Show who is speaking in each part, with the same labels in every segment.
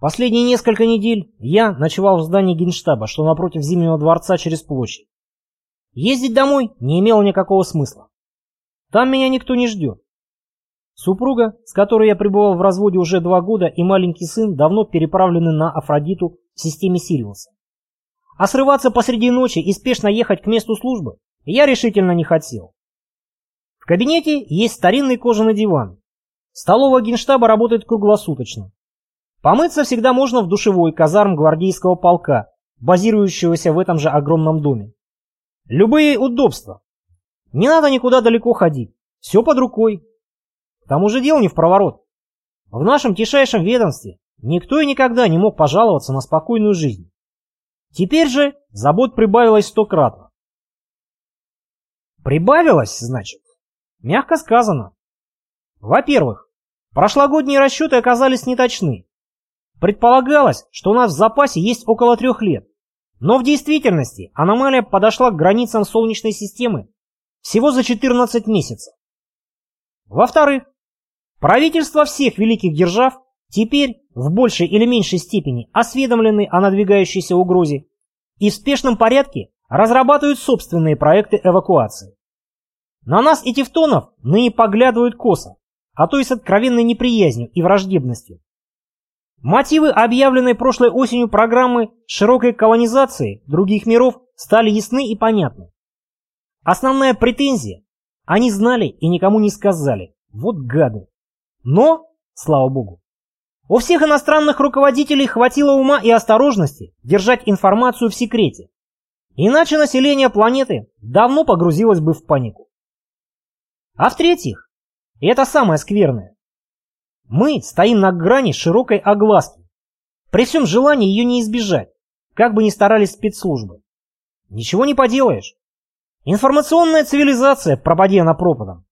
Speaker 1: Последние несколько недель я ночевал в здании генштаба, что напротив Зимнего дворца через площадь. Ездить домой не имело никакого смысла. Там меня никто не ждет. Супруга, с которой я пребывал в разводе уже два года, и маленький сын давно переправлены на Афродиту в системе Сириуса. А срываться посреди ночи и спешно ехать к месту службы я решительно не хотел. В кабинете есть старинный кожаный диван. Столовая генштаба работает круглосуточно. Помыться всегда можно в душевой казарм гвардейского полка, базирующегося в этом же огромном доме. Любые удобства. Не надо никуда далеко ходить. Все под рукой. К тому же дел не в проворот. В нашем тишайшем ведомстве никто и никогда не мог пожаловаться на спокойную жизнь. Теперь же забот прибавилось стократно. Прибавилось, значит? Мягко сказано. Во-первых, прошлогодние расчеты оказались неточны. Предполагалось, что у нас в запасе есть около трех лет. Но в действительности аномалия подошла к границам Солнечной системы всего за 14 месяцев. Во-вторых, правительства всех великих держав теперь в большей или меньшей степени осведомлены о надвигающейся угрозе и в спешном порядке разрабатывают собственные проекты эвакуации. На нас и тевтонов ныне поглядывают косо, а то и с откровенной неприязнью и враждебностью. Мотивы объявленной прошлой осенью программы широкой колонизации других миров стали ясны и понятны. Основная претензия – они знали и никому не сказали. Вот гады. Но, слава богу, у всех иностранных руководителей хватило ума и осторожности держать информацию в секрете. Иначе население планеты давно погрузилось бы в панику. А в-третьих, и это самое скверное, мы стоим на грани широкой огласки. При всем желании ее не избежать, как бы ни старались спецслужбы. Ничего не поделаешь. Информационная цивилизация, пропадя на пропадом.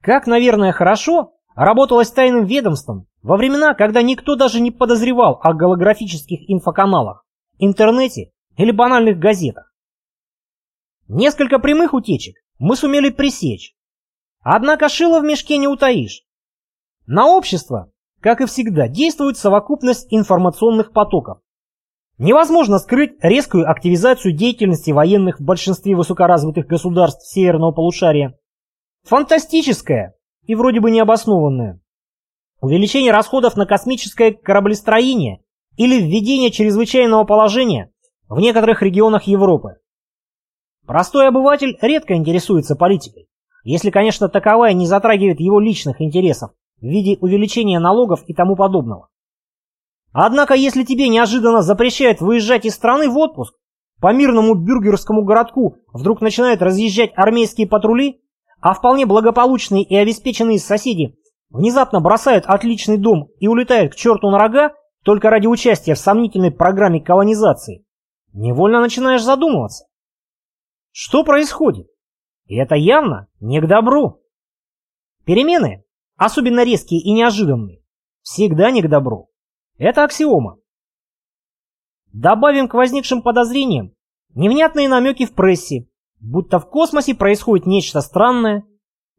Speaker 1: Как, наверное, хорошо работалось тайным ведомством во времена, когда никто даже не подозревал о голографических инфоканалах, интернете или банальных газетах. Несколько прямых утечек мы сумели пресечь. Однако шило в мешке не утаишь. На общество, как и всегда, действует совокупность информационных потоков. Невозможно скрыть резкую активизацию деятельности военных в большинстве высокоразвитых государств северного полушария. Фантастическое и вроде бы необоснованное. Увеличение расходов на космическое кораблестроение или введение чрезвычайного положения в некоторых регионах Европы. Простой обыватель редко интересуется политикой, если, конечно, таковая не затрагивает его личных интересов в виде увеличения налогов и тому подобного. Однако, если тебе неожиданно запрещают выезжать из страны в отпуск, по мирному бюргерскому городку вдруг начинают разъезжать армейские патрули, а вполне благополучные и обеспеченные соседи внезапно бросают отличный дом и улетают к черту на рога только ради участия в сомнительной программе колонизации, невольно начинаешь задумываться. Что происходит? И это явно не к добру. Перемены особенно резкие и неожиданные, всегда не к добру. Это аксиома. Добавим к возникшим подозрениям невнятные намеки в прессе, будто в космосе происходит нечто странное,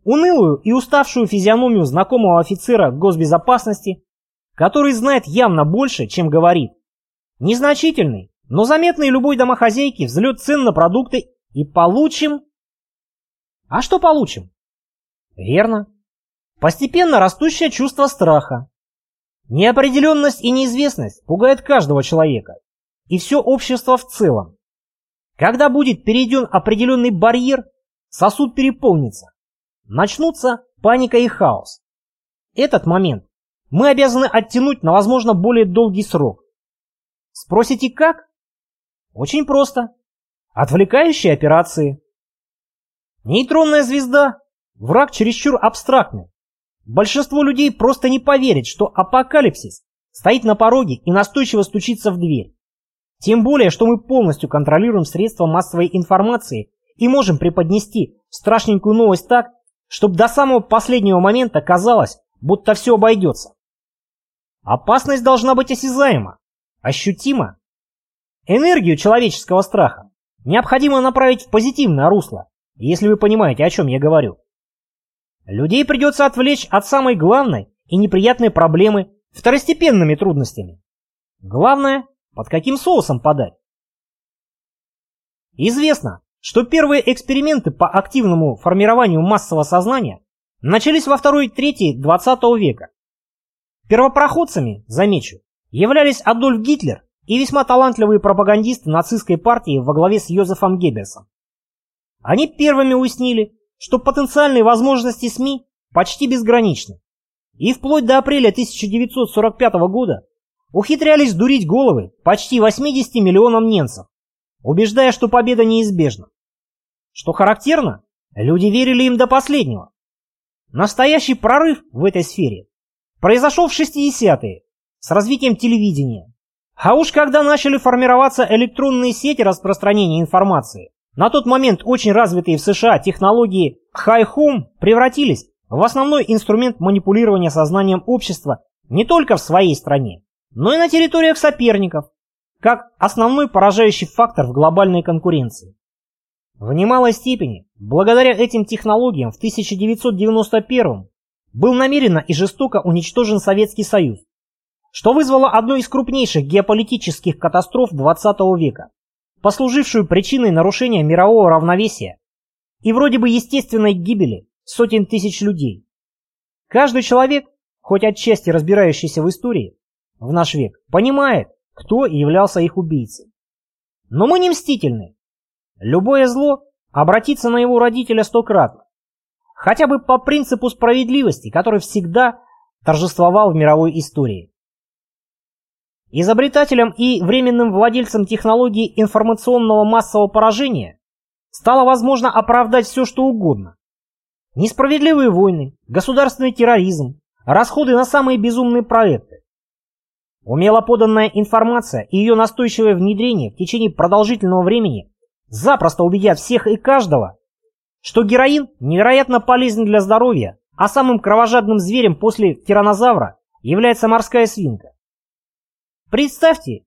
Speaker 1: унылую и уставшую физиономию знакомого офицера госбезопасности, который знает явно больше, чем говорит. Незначительный, но заметный любой домохозяйке взлет цен на продукты и получим... А что получим? Верно, Постепенно растущее чувство страха. Неопределенность и неизвестность пугает каждого человека и все общество в целом. Когда будет перейден определенный барьер, сосуд переполнится. Начнутся паника и хаос. Этот момент мы обязаны оттянуть на, возможно, более долгий срок. Спросите, как? Очень просто. Отвлекающие операции. Нейтронная звезда – враг чересчур абстрактный. Большинство людей просто не поверит, что апокалипсис стоит на пороге и настойчиво стучится в дверь. Тем более, что мы полностью контролируем средства массовой информации и можем преподнести страшненькую новость так, чтобы до самого последнего момента казалось, будто все обойдется. Опасность должна быть осязаема, ощутима. Энергию человеческого страха необходимо направить в позитивное русло, если вы понимаете, о чем я говорю. Людей придется отвлечь от самой главной и неприятной проблемы второстепенными трудностями, Главное, под каким соусом подать. Известно, что первые эксперименты по активному формированию массового сознания начались во второй трети 20 века. Первопроходцами, замечу, являлись Адольф Гитлер и весьма талантливые пропагандисты нацистской партии во главе с Йозефом Геббельсом. Они первыми уяснили, что потенциальные возможности СМИ почти безграничны. И вплоть до апреля 1945 года ухитрялись дурить головы почти 80 миллионам немцев, убеждая, что победа неизбежна. Что характерно, люди верили им до последнего. Настоящий прорыв в этой сфере произошел в 60-е с развитием телевидения. А уж когда начали формироваться электронные сети распространения информации, на тот момент очень развитые в США технологии High-Home превратились в основной инструмент манипулирования сознанием общества не только в своей стране, но и на территориях соперников, как основной поражающий фактор в глобальной конкуренции. В немалой степени, благодаря этим технологиям в 1991 был намеренно и жестоко уничтожен Советский Союз, что вызвало одну из крупнейших геополитических катастроф XX века, послужившую причиной нарушения мирового равновесия и вроде бы естественной гибели сотен тысяч людей. Каждый человек, хоть отчасти разбирающийся в истории, в наш век, понимает, кто являлся их убийцей. Но мы не мстительны, Любое зло обратится на его родителя стократно. Хотя бы по принципу справедливости, который всегда торжествовал в мировой истории. Изобретателем и временным владельцем технологии информационного массового поражения стало возможно оправдать все, что угодно. Несправедливые войны, государственный терроризм, расходы на самые безумные проекты. Умело поданная информация и ее настойчивое внедрение в течение продолжительного времени запросто убедят всех и каждого, что героин невероятно полезен для здоровья, а самым кровожадным зверем после тиранозавра является морская свинка. Представьте,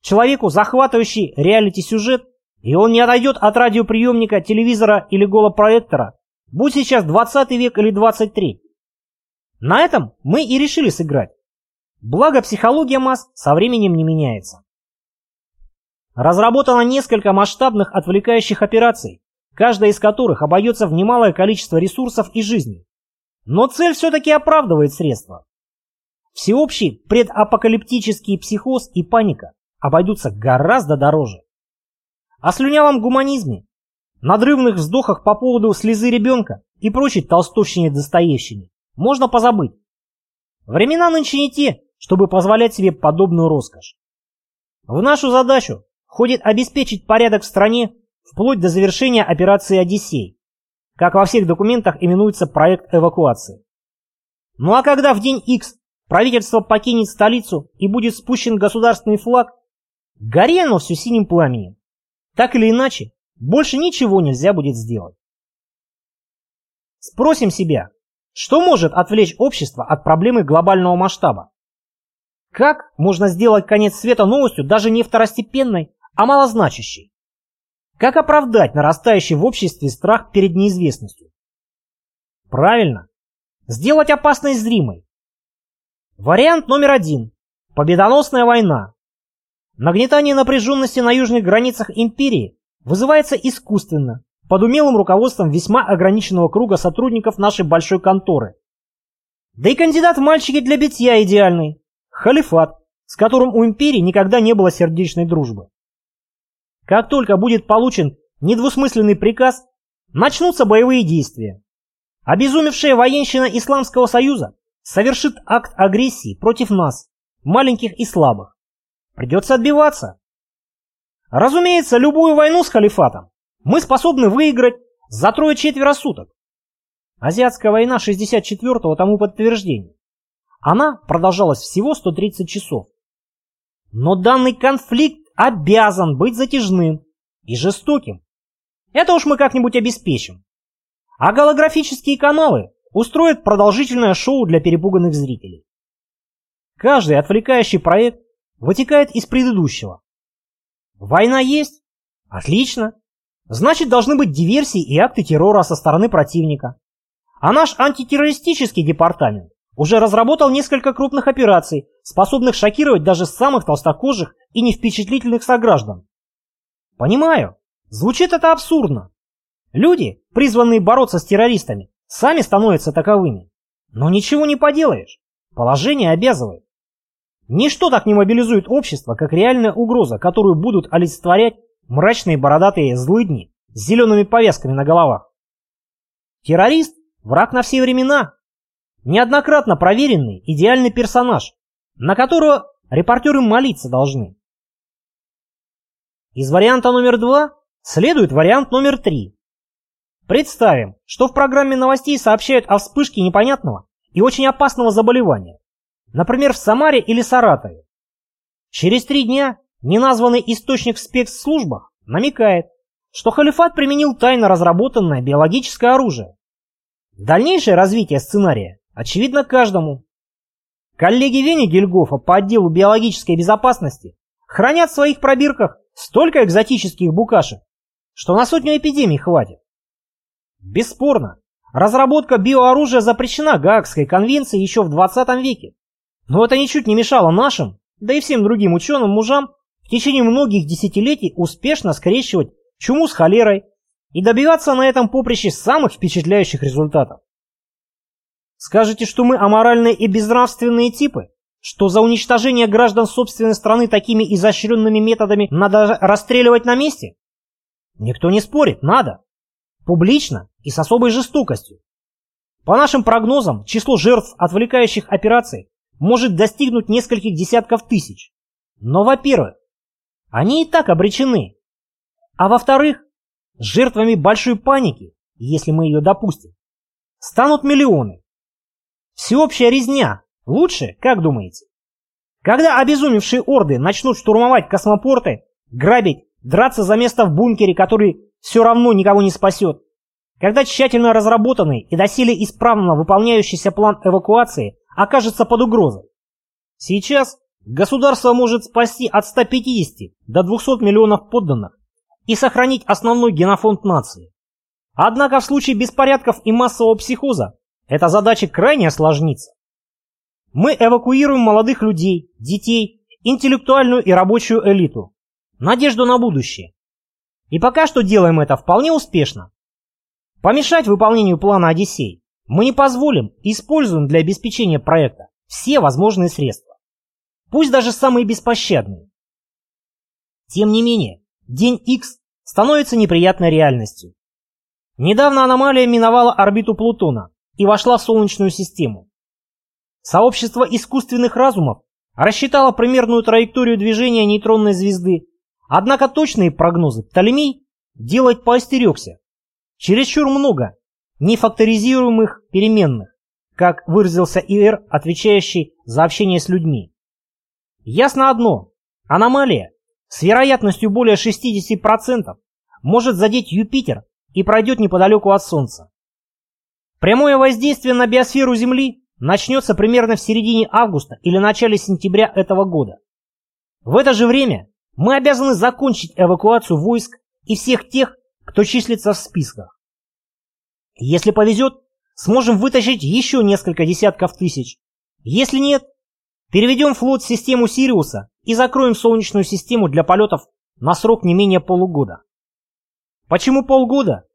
Speaker 1: человеку захватывающий реалити-сюжет, и он не отойдет от радиоприемника, телевизора или голопроектора, будь сейчас 20 век или 23. На этом мы и решили сыграть. Благо психология масс со временем не меняется. Разработано несколько масштабных отвлекающих операций, каждая из которых обойдется в немалое количество ресурсов и жизней. Но цель все-таки оправдывает средства. Всеобщий предапокалиптический психоз и паника обойдутся гораздо дороже. О слюнявом гуманизме, надрывных вздохах по поводу слезы ребенка и прочей толстовщине-достоевщине можно позабыть. Времена нынче не те, чтобы позволять себе подобную роскошь. В нашу задачу входит обеспечить порядок в стране вплоть до завершения операции «Одиссей», как во всех документах именуется проект эвакуации. Ну а когда в день X правительство покинет столицу и будет спущен государственный флаг, гори оно все синим пламенем. Так или иначе, больше ничего нельзя будет сделать. Спросим себя, что может отвлечь общество от проблемы глобального масштаба? Как можно сделать конец света новостью даже не второстепенной, а малозначащий. Как оправдать нарастающий в обществе страх перед неизвестностью? Правильно. Сделать опасность зримой. Вариант номер один. Победоносная война. Нагнетание напряженности на южных границах империи вызывается искусственно, под умелым руководством весьма ограниченного круга сотрудников нашей большой конторы. Да и кандидат в мальчики для битья идеальный. Халифат, с которым у империи никогда не было сердечной дружбы. Как только будет получен недвусмысленный приказ, начнутся боевые действия. Обезумевшая военщина Исламского Союза совершит акт агрессии против нас, маленьких и слабых. Придется отбиваться. Разумеется, любую войну с халифатом мы способны выиграть за трое-четверо суток. Азиатская война 64-го тому подтверждение. Она продолжалась всего 130 часов. Но данный конфликт обязан быть затяжным и жестоким. Это уж мы как-нибудь обеспечим. А голографические каналы устроят продолжительное шоу для перепуганных зрителей. Каждый отвлекающий проект вытекает из предыдущего. Война есть? Отлично. Значит, должны быть диверсии и акты террора со стороны противника. А наш антитеррористический департамент уже разработал несколько крупных операций, способных шокировать даже самых толстокожих и невпечатлительных сограждан. Понимаю, звучит это абсурдно. Люди, призванные бороться с террористами, сами становятся таковыми. Но ничего не поделаешь. Положение обязывает. Ничто так не мобилизует общество, как реальная угроза, которую будут олицетворять мрачные бородатые злыдни с зелеными повязками на головах. Террорист – враг на все времена. Неоднократно проверенный, идеальный персонаж, на которого репортеры молиться должны. Из варианта номер два следует вариант номер три. Представим, что в программе новостей сообщают о вспышке непонятного и очень опасного заболевания. Например, в Самаре или Саратове. Через три дня неназванный источник в спецслужбах намекает, что халифат применил тайно разработанное биологическое оружие. Дальнейшее развитие сценария очевидно каждому. Коллеги Вени Гельгофа по отделу биологической безопасности хранят в своих пробирках столько экзотических букашек, что на сотню эпидемий хватит. Бесспорно, разработка биооружия запрещена Гаагской конвенцией еще в 20 веке. Но это ничуть не мешало нашим, да и всем другим ученым-мужам в течение многих десятилетий успешно скрещивать чуму с холерой и добиваться на этом поприще самых впечатляющих результатов. Скажете, что мы аморальные и безнравственные типы? Что за уничтожение граждан собственной страны такими изощренными методами надо расстреливать на месте? Никто не спорит, надо. Публично и с особой жестокостью. По нашим прогнозам, число жертв отвлекающих операций может достигнуть нескольких десятков тысяч. Но, во-первых, они и так обречены. А во-вторых, жертвами большой паники, если мы ее допустим, станут миллионы. Всеобщая резня лучше, как думаете? Когда обезумевшие орды начнут штурмовать космопорты, грабить, драться за место в бункере, который все равно никого не спасет, когда тщательно разработанный и доселе исправно выполняющийся план эвакуации окажется под угрозой. Сейчас государство может спасти от 150 до 200 миллионов подданных и сохранить основной генофонд нации. Однако в случае беспорядков и массового психоза эта задача крайне осложнится. Мы эвакуируем молодых людей, детей, интеллектуальную и рабочую элиту. Надежду на будущее. И пока что делаем это вполне успешно. Помешать выполнению плана «Одиссей» мы не позволим и используем для обеспечения проекта все возможные средства. Пусть даже самые беспощадные. Тем не менее, день X становится неприятной реальностью. Недавно аномалия миновала орбиту Плутона и вошла в Солнечную систему. Сообщество искусственных разумов рассчитало примерную траекторию движения нейтронной звезды, однако точные прогнозы Птолемей делать поостерегся. Чересчур много нефакторизируемых переменных, как выразился ИР, отвечающий за общение с людьми. Ясно одно, аномалия с вероятностью более 60% может задеть Юпитер и пройдет неподалеку от Солнца. Прямое воздействие на биосферу Земли начнется примерно в середине августа или начале сентября этого года. В это же время мы обязаны закончить эвакуацию войск и всех тех, кто числится в списках. Если повезет, сможем вытащить еще несколько десятков тысяч. Если нет, переведем флот в систему Сириуса и закроем Солнечную систему для полетов на срок не менее полугода. Почему полгода?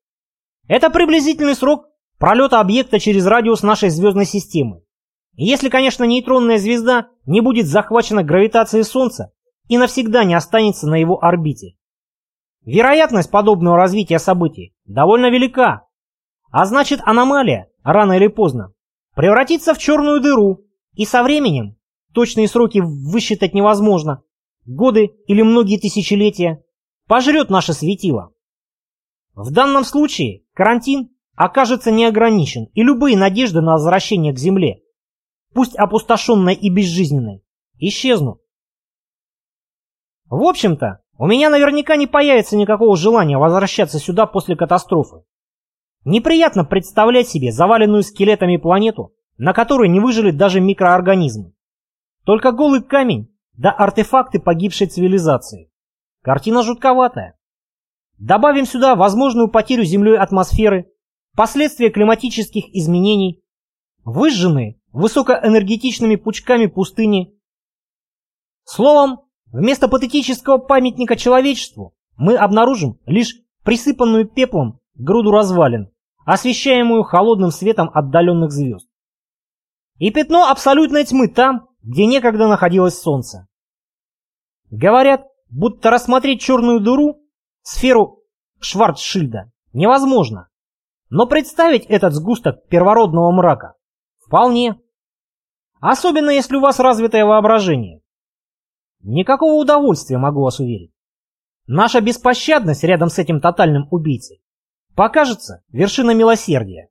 Speaker 1: Это приблизительный срок пролета объекта через радиус нашей звездной системы. Если, конечно, нейтронная звезда не будет захвачена гравитацией Солнца и навсегда не останется на его орбите. Вероятность подобного развития событий довольно велика, а значит аномалия, рано или поздно, превратится в черную дыру, и со временем, точные сроки высчитать невозможно, годы или многие тысячелетия, пожрет наше светило. В данном случае карантин окажется неограничен, и любые надежды на возвращение к Земле, пусть опустошенной и безжизненной, исчезнут. В общем-то, у меня наверняка не появится никакого желания возвращаться сюда после катастрофы. Неприятно представлять себе заваленную скелетами планету, на которой не выжили даже микроорганизмы. Только голый камень да артефакты погибшей цивилизации. Картина жутковатая. Добавим сюда возможную потерю Землей атмосферы, последствия климатических изменений, выжженные высокоэнергетичными пучками пустыни. Словом, вместо патетического памятника человечеству мы обнаружим лишь присыпанную пеплом груду развалин, освещаемую холодным светом отдаленных звезд. И пятно абсолютной тьмы там, где некогда находилось солнце. Говорят, будто рассмотреть черную дыру, сферу Шварцшильда, невозможно. Но представить этот сгусток первородного мрака вполне. Особенно если у вас развитое воображение. Никакого удовольствия, могу вас уверить. Наша беспощадность рядом с этим тотальным убийцей покажется вершина милосердия.